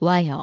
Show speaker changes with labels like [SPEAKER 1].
[SPEAKER 1] 和洋